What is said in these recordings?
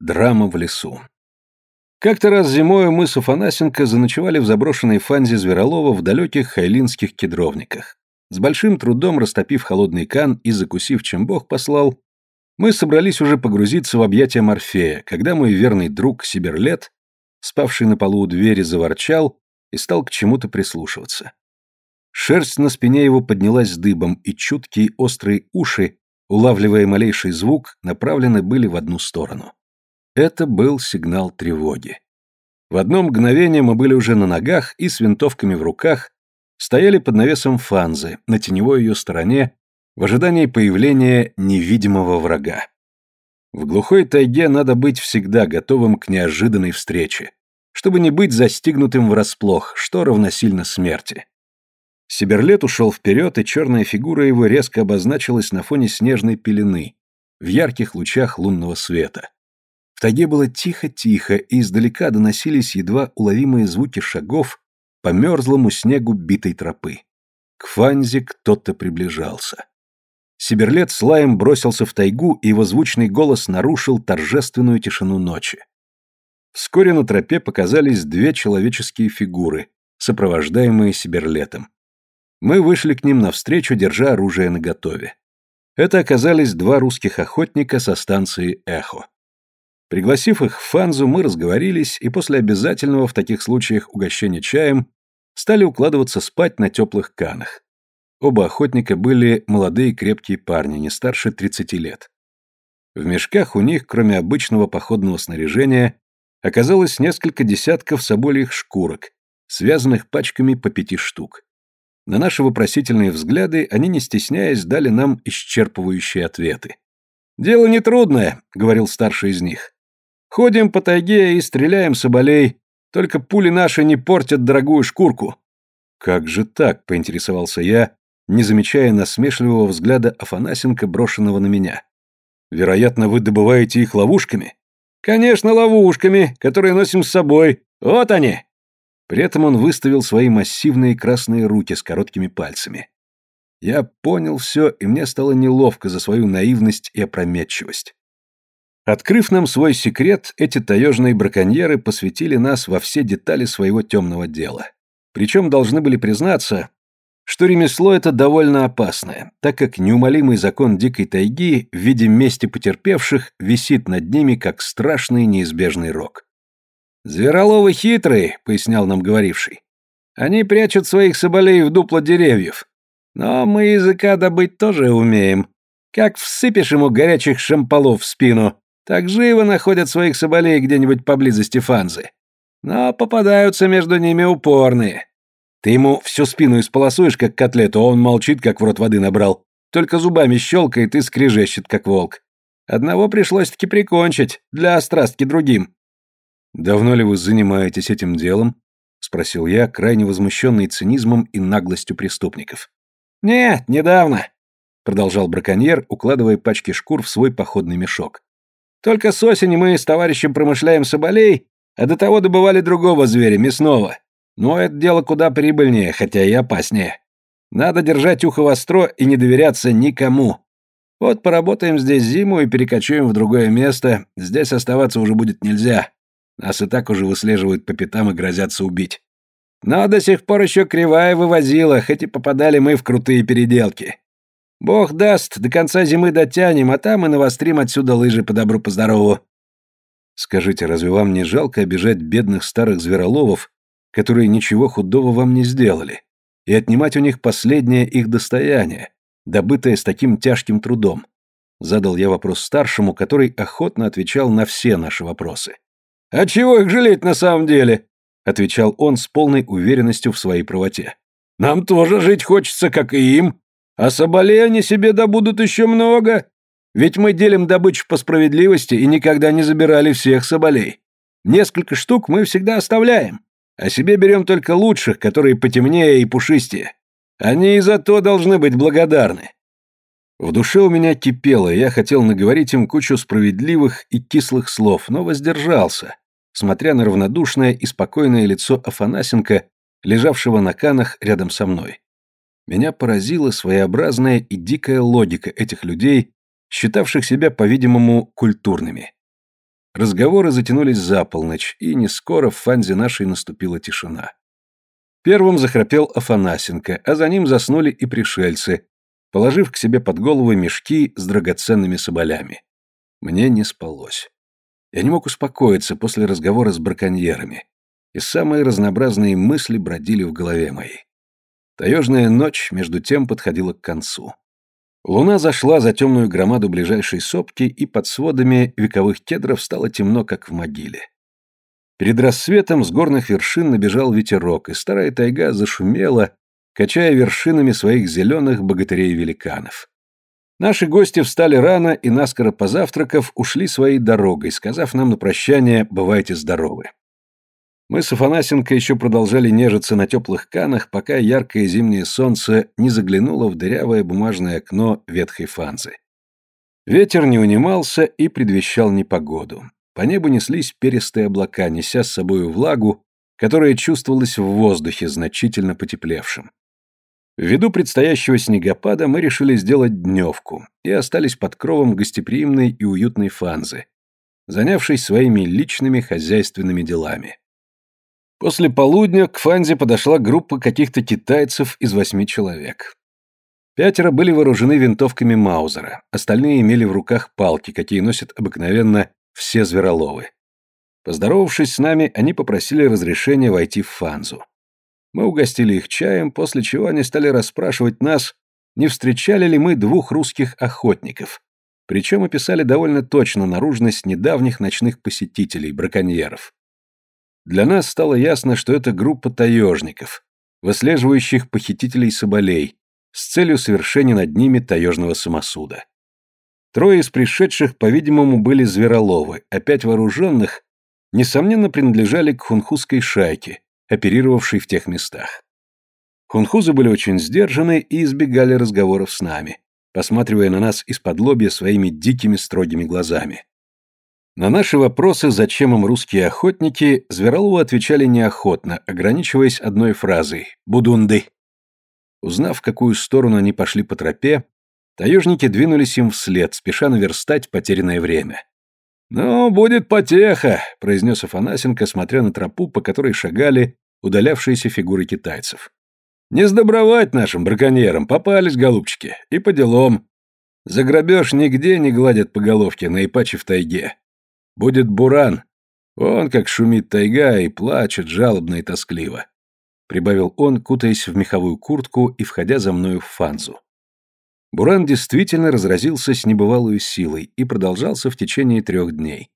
Драма в лесу. Как-то раз зимою мы с Афанасенко заночевали в заброшенной фанзе Зверолова в далеких хайлинских кедровниках. С большим трудом растопив холодный кан и закусив, чем Бог послал, мы собрались уже погрузиться в объятия Морфея, когда мой верный друг Сиберлет, спавший на полу у двери, заворчал и стал к чему-то прислушиваться. Шерсть на спине его поднялась дыбом, и чуткие острые уши, улавливая малейший звук, направлены были в одну сторону. Это был сигнал тревоги. В одно мгновение мы были уже на ногах и с винтовками в руках стояли под навесом фанзы на теневой ее стороне в ожидании появления невидимого врага. В глухой тайге надо быть всегда готовым к неожиданной встрече, чтобы не быть застигнутым врасплох, что равносильно смерти. Сиберлет ушел вперед, и черная фигура его резко обозначилась на фоне снежной пелены, в ярких лучах лунного света. В тайге было тихо-тихо, и издалека доносились едва уловимые звуки шагов по мерзлому снегу битой тропы. К Фанзе кто-то приближался. Сиберлет с лаем бросился в тайгу, и его звучный голос нарушил торжественную тишину ночи. Вскоре на тропе показались две человеческие фигуры, сопровождаемые Сиберлетом. Мы вышли к ним навстречу, держа оружие наготове. Это оказались два русских охотника со станции «Эхо». Пригласив их в Фанзу, мы разговорились и после обязательного в таких случаях угощения чаем стали укладываться спать на теплых канах. Оба охотника были молодые крепкие парни, не старше 30 лет. В мешках у них, кроме обычного походного снаряжения, оказалось несколько десятков собольих шкурок, связанных пачками по пяти штук. На наши вопросительные взгляды они, не стесняясь, дали нам исчерпывающие ответы. «Дело нетрудное», — говорил старший из них. Ходим по тайге и стреляем соболей, только пули наши не портят дорогую шкурку». «Как же так?» — поинтересовался я, не замечая насмешливого взгляда Афанасенко, брошенного на меня. «Вероятно, вы добываете их ловушками?» «Конечно, ловушками, которые носим с собой. Вот они!» При этом он выставил свои массивные красные руки с короткими пальцами. Я понял все, и мне стало неловко за свою наивность и опрометчивость. Открыв нам свой секрет, эти таежные браконьеры посвятили нас во все детали своего темного дела. Причем должны были признаться, что ремесло это довольно опасное, так как неумолимый закон дикой тайги в виде мести потерпевших висит над ними, как страшный неизбежный рок. «Звероловы хитрые», — пояснял нам говоривший. «Они прячут своих соболей в дупло деревьев. Но мы языка добыть тоже умеем. Как всыпешь ему горячих шамполов в спину, так живо находят своих соболей где-нибудь поблизости Фанзы. Но попадаются между ними упорные. Ты ему всю спину исполосуешь, как котлету, а он молчит, как в рот воды набрал. Только зубами щелкает и скрежещет, как волк. Одного пришлось-таки прикончить, для острастки другим. «Давно ли вы занимаетесь этим делом?» — спросил я, крайне возмущенный цинизмом и наглостью преступников. «Нет, недавно», — продолжал браконьер, укладывая пачки шкур в свой походный мешок. Только с осени мы с товарищем промышляем соболей, а до того добывали другого зверя, мясного. Но это дело куда прибыльнее, хотя и опаснее. Надо держать ухо востро и не доверяться никому. Вот поработаем здесь зиму и перекочуем в другое место, здесь оставаться уже будет нельзя. Нас и так уже выслеживают по пятам и грозятся убить. Но до сих пор еще кривая вывозила, хоть и попадали мы в крутые переделки. Бог даст, до конца зимы дотянем, а там и навострим отсюда лыжи по добру, по здорову. Скажите, разве вам не жалко обижать бедных старых звероловов, которые ничего худого вам не сделали, и отнимать у них последнее их достояние, добытое с таким тяжким трудом? Задал я вопрос старшему, который охотно отвечал на все наши вопросы. «А чего их жалеть на самом деле?» отвечал он с полной уверенностью в своей правоте. «Нам тоже жить хочется, как и им. А соболей они себе добудут еще много. Ведь мы делим добычу по справедливости и никогда не забирали всех соболей. Несколько штук мы всегда оставляем, а себе берем только лучших, которые потемнее и пушистее. Они и за то должны быть благодарны. В душе у меня кипело, я хотел наговорить им кучу справедливых и кислых слов, но воздержался, смотря на равнодушное и спокойное лицо Афанасенко, лежавшего на канах рядом со мной. Меня поразила своеобразная и дикая логика этих людей, считавших себя, по-видимому, культурными. Разговоры затянулись за полночь, и не скоро в фанзе нашей наступила тишина. Первым захрапел Афанасенко, а за ним заснули и пришельцы, положив к себе под голову мешки с драгоценными соболями. Мне не спалось. Я не мог успокоиться после разговора с браконьерами, и самые разнообразные мысли бродили в голове моей. Таежная ночь, между тем, подходила к концу. Луна зашла за темную громаду ближайшей сопки, и под сводами вековых кедров стало темно, как в могиле. Перед рассветом с горных вершин набежал ветерок, и старая тайга зашумела, качая вершинами своих зеленых богатырей-великанов. Наши гости встали рано и, наскоро позавтракав, ушли своей дорогой, сказав нам на прощание «бывайте здоровы». Мы с Афанасенко еще продолжали нежиться на теплых канах, пока яркое зимнее солнце не заглянуло в дырявое бумажное окно ветхой фанзы. Ветер не унимался и предвещал непогоду. По небу неслись перистые облака, неся с собою влагу, которая чувствовалась в воздухе, значительно потеплевшем. Ввиду предстоящего снегопада мы решили сделать дневку и остались под кровом гостеприимной и уютной фанзы, занявшись своими личными хозяйственными делами. После полудня к Фанзе подошла группа каких-то китайцев из восьми человек. Пятеро были вооружены винтовками Маузера, остальные имели в руках палки, какие носят обыкновенно все звероловы. Поздоровавшись с нами, они попросили разрешения войти в Фанзу. Мы угостили их чаем, после чего они стали расспрашивать нас, не встречали ли мы двух русских охотников, причем описали довольно точно наружность недавних ночных посетителей, браконьеров. Для нас стало ясно, что это группа таежников, выслеживающих похитителей соболей, с целью совершения над ними таежного самосуда. Трое из пришедших, по-видимому, были звероловы, а пять вооруженных, несомненно, принадлежали к хунхузской шайке, оперировавшей в тех местах. Хунхузы были очень сдержаны и избегали разговоров с нами, посматривая на нас из-под лобья своими дикими строгими глазами. На наши вопросы, зачем им русские охотники, Звероловы отвечали неохотно, ограничиваясь одной фразой «Будунды». Узнав, в какую сторону они пошли по тропе, таежники двинулись им вслед, спеша наверстать потерянное время. «Ну, будет потеха», — произнес Афанасенко, смотря на тропу, по которой шагали удалявшиеся фигуры китайцев. «Не сдобровать нашим браконьерам, попались, голубчики, и по делам. За грабеж нигде не гладят по головке, на Ипаче в тайге. Будет буран. Вон как шумит тайга и плачет жалобно и тоскливо. Прибавил он, кутаясь в меховую куртку и входя за мною в фанзу. Буран действительно разразился с небывалой силой и продолжался в течение трех дней.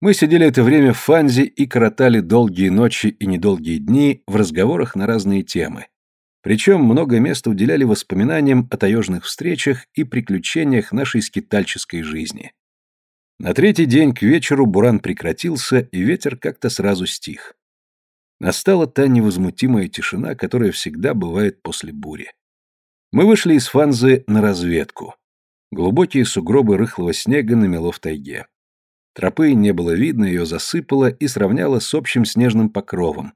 Мы сидели это время в фанзе и коротали долгие ночи и недолгие дни в разговорах на разные темы. Причем много места уделяли воспоминаниям о таежных встречах и приключениях нашей скитальческой жизни. На третий день к вечеру буран прекратился, и ветер как-то сразу стих. Настала та невозмутимая тишина, которая всегда бывает после бури. Мы вышли из Фанзы на разведку. Глубокие сугробы рыхлого снега намело в тайге. Тропы не было видно, ее засыпало и сравняло с общим снежным покровом,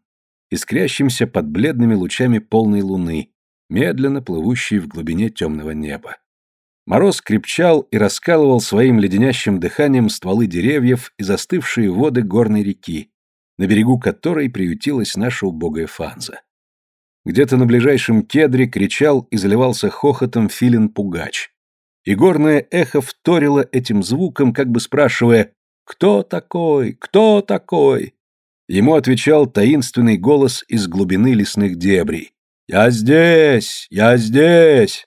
искрящимся под бледными лучами полной луны, медленно плывущей в глубине темного неба. Мороз крепчал и раскалывал своим леденящим дыханием стволы деревьев и застывшие воды горной реки, на берегу которой приютилась наша убогая фанза. Где-то на ближайшем кедре кричал и заливался хохотом филин-пугач. И горное эхо вторило этим звуком, как бы спрашивая «Кто такой? Кто такой?» Ему отвечал таинственный голос из глубины лесных дебрей. «Я здесь! Я здесь!»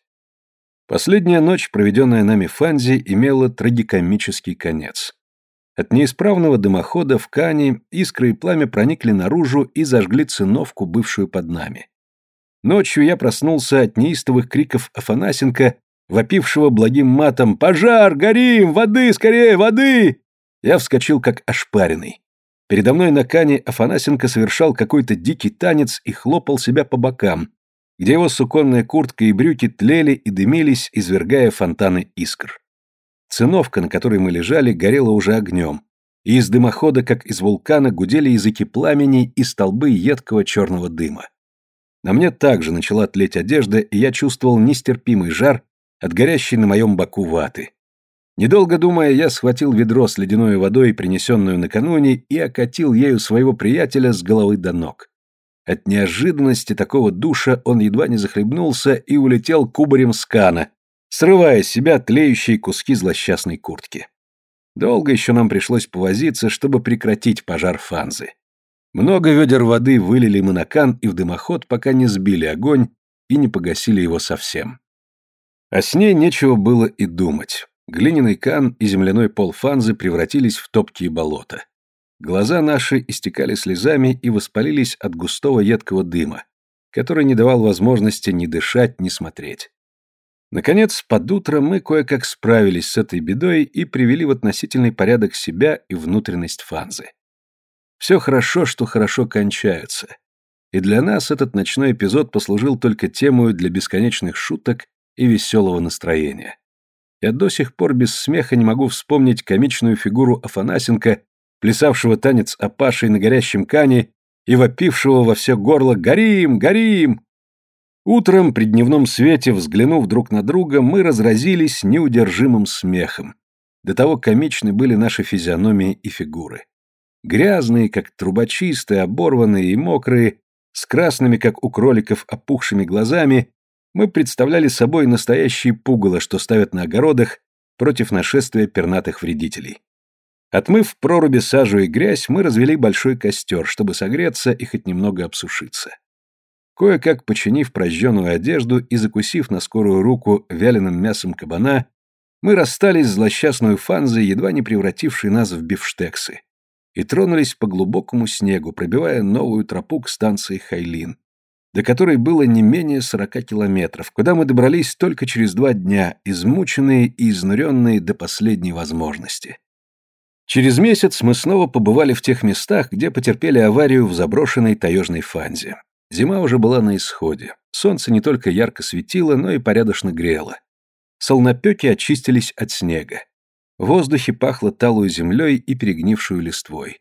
Последняя ночь, проведенная нами в Фанзе, имела трагикомический конец. От неисправного дымохода в Кане искры и пламя проникли наружу и зажгли циновку, бывшую под нами. Ночью я проснулся от неистовых криков Афанасенко, вопившего благим матом «Пожар! Горим! Воды! Скорее! Воды!» Я вскочил как ошпаренный. Передо мной на Кане Афанасенко совершал какой-то дикий танец и хлопал себя по бокам, где его суконная куртка и брюки тлели и дымились, извергая фонтаны искр. Циновка, на которой мы лежали, горела уже огнем, и из дымохода, как из вулкана, гудели языки пламени и столбы едкого черного дыма. На мне также начала тлеть одежда, и я чувствовал нестерпимый жар от горящей на моем боку ваты. Недолго думая, я схватил ведро с ледяной водой, принесенную накануне, и окатил ею своего приятеля с головы до ног. От неожиданности такого душа он едва не захлебнулся и улетел кубарем с кана, срывая с себя тлеющие куски злосчастной куртки. Долго еще нам пришлось повозиться, чтобы прекратить пожар фанзы. Много ведер воды вылили мы на кан и в дымоход, пока не сбили огонь и не погасили его совсем. О сне нечего было и думать. Глиняный кан и земляной пол фанзы превратились в топкие болота. Глаза наши истекали слезами и воспалились от густого едкого дыма, который не давал возможности ни дышать, ни смотреть. Наконец, под утро мы кое-как справились с этой бедой и привели в относительный порядок себя и внутренность фанзы. Все хорошо, что хорошо кончается. И для нас этот ночной эпизод послужил только темою для бесконечных шуток и веселого настроения. Я до сих пор без смеха не могу вспомнить комичную фигуру Афанасенко, плясавшего танец Апашей на горящем кане и вопившего во все горло «Горим! Горим!». Утром при дневном свете, взглянув друг на друга, мы разразились неудержимым смехом. До того комичны были наши физиономии и фигуры. Грязные, как трубочистые, оборванные и мокрые, с красными, как у кроликов, опухшими глазами, мы представляли собой настоящие пугало, что ставят на огородах против нашествия пернатых вредителей. Отмыв проруби сажу и грязь, мы развели большой костер, чтобы согреться и хоть немного обсушиться. Кое-как починив прожженную одежду и закусив на скорую руку вяленым мясом кабана, мы расстались с злосчастной фанзой, едва не превратившей нас в бифштексы, и тронулись по глубокому снегу, пробивая новую тропу к станции Хайлин, до которой было не менее сорока километров, куда мы добрались только через два дня, измученные и изнуренные до последней возможности. Через месяц мы снова побывали в тех местах, где потерпели аварию в заброшенной таежной фанзе. Зима уже была на исходе. Солнце не только ярко светило, но и порядочно грело. Солнопеки очистились от снега. В воздухе пахло талую землей и перегнившую листвой.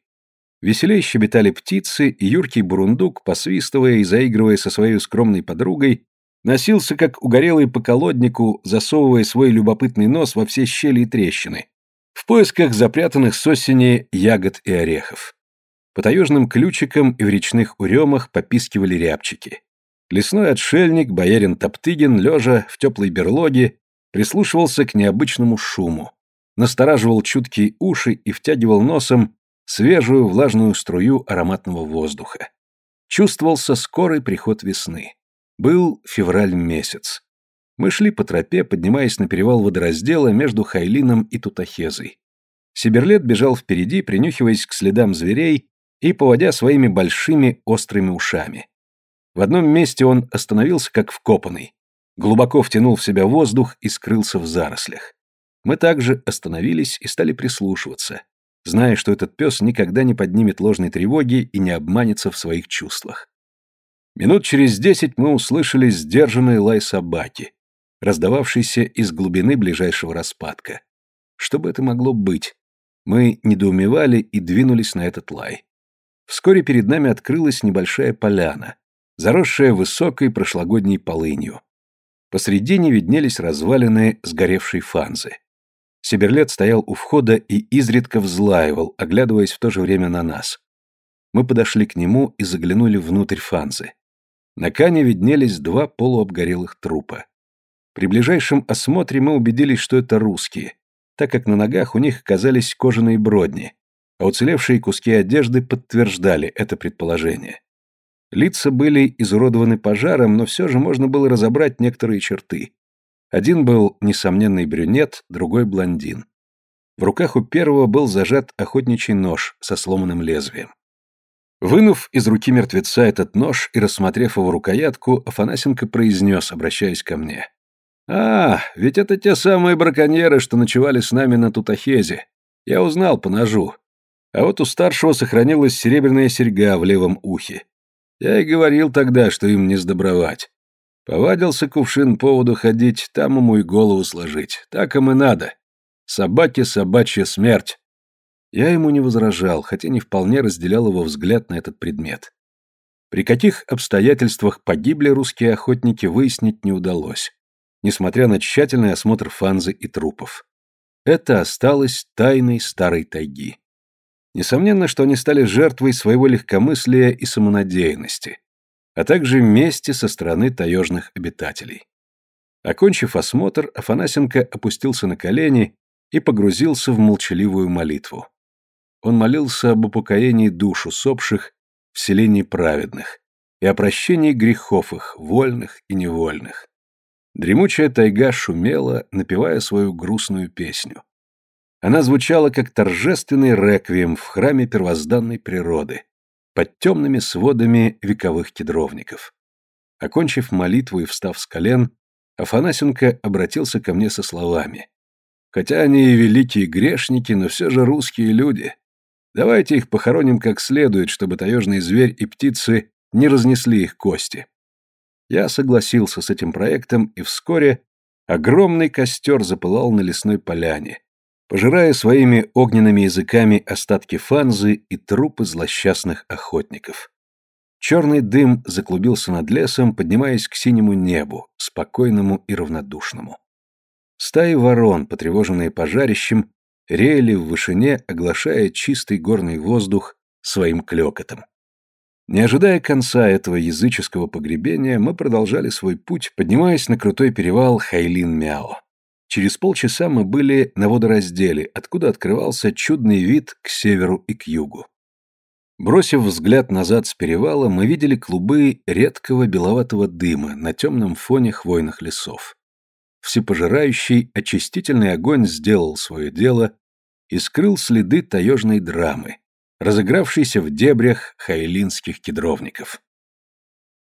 Веселей щебетали птицы, и юркий бурундук, посвистывая и заигрывая со своей скромной подругой, носился как угорелый по колоднику, засовывая свой любопытный нос во все щели и трещины, в поисках запрятанных с осени ягод и орехов. По таежным ключикам и в речных уремах попискивали рябчики. Лесной отшельник, боярин Топтыгин, лежа в теплой берлоге, прислушивался к необычному шуму, настораживал чуткие уши и втягивал носом свежую влажную струю ароматного воздуха. Чувствовался скорый приход весны. Был февраль месяц. Мы шли по тропе, поднимаясь на перевал водораздела между Хайлином и Тутахезой. Сиберлет бежал впереди, принюхиваясь к следам зверей и поводя своими большими острыми ушами. В одном месте он остановился как вкопанный, глубоко втянул в себя воздух и скрылся в зарослях. Мы также остановились и стали прислушиваться, зная, что этот пес никогда не поднимет ложной тревоги и не обманется в своих чувствах. Минут через десять мы услышали сдержанный лай собаки, раздававшийся из глубины ближайшего распадка. Что бы это могло быть? Мы недоумевали и двинулись на этот лай. Вскоре перед нами открылась небольшая поляна, заросшая высокой прошлогодней полынью. Посредине виднелись развалины сгоревшей фанзы. Сиберлет стоял у входа и изредка взлаивал, оглядываясь в то же время на нас. Мы подошли к нему и заглянули внутрь фанзы. На кане виднелись два полуобгорелых трупа. При ближайшем осмотре мы убедились, что это русские, так как на ногах у них оказались кожаные бродни, а уцелевшие куски одежды подтверждали это предположение. Лица были изуродованы пожаром, но все же можно было разобрать некоторые черты. Один был несомненный брюнет, другой блондин. В руках у первого был зажат охотничий нож со сломанным лезвием. Вынув из руки мертвеца этот нож и рассмотрев его рукоятку, Афанасенко произнес, обращаясь ко мне. «А, ведь это те самые браконьеры, что ночевали с нами на Тутахезе. Я узнал по ножу. А вот у старшего сохранилась серебряная серьга в левом ухе. Я и говорил тогда, что им не сдобровать. Повадился кувшин поводу ходить, там ему и голову сложить. Так им и надо. Собаке собачья смерть. Я ему не возражал, хотя не вполне разделял его взгляд на этот предмет. При каких обстоятельствах погибли русские охотники, выяснить не удалось, несмотря на тщательный осмотр фанзы и трупов. Это осталось тайной старой тайги. Несомненно, что они стали жертвой своего легкомыслия и самонадеянности, а также мести со стороны таежных обитателей. Окончив осмотр, Афанасенко опустился на колени и погрузился в молчаливую молитву. Он молился об упокоении душ усопших в селении праведных и о прощении грехов их, вольных и невольных. Дремучая тайга шумела, напевая свою грустную песню. Она звучала как торжественный реквием в храме первозданной природы, под темными сводами вековых кедровников. Окончив молитву и встав с колен, Афанасенко обратился ко мне со словами. «Хотя они и великие грешники, но все же русские люди. Давайте их похороним как следует, чтобы таежный зверь и птицы не разнесли их кости». Я согласился с этим проектом, и вскоре огромный костер запылал на лесной поляне, пожирая своими огненными языками остатки фанзы и трупы злосчастных охотников. Черный дым заклубился над лесом, поднимаясь к синему небу, спокойному и равнодушному. Стаи ворон, потревоженные пожарищем, реяли в вышине, оглашая чистый горный воздух своим клёкотом. Не ожидая конца этого языческого погребения, мы продолжали свой путь, поднимаясь на крутой перевал Хайлин-Мяо. Через полчаса мы были на водоразделе, откуда открывался чудный вид к северу и к югу. Бросив взгляд назад с перевала, мы видели клубы редкого беловатого дыма на темном фоне хвойных лесов. Всепожирающий очистительный огонь сделал свое дело и скрыл следы таежной драмы, разыгравшейся в дебрях хайлинских кедровников.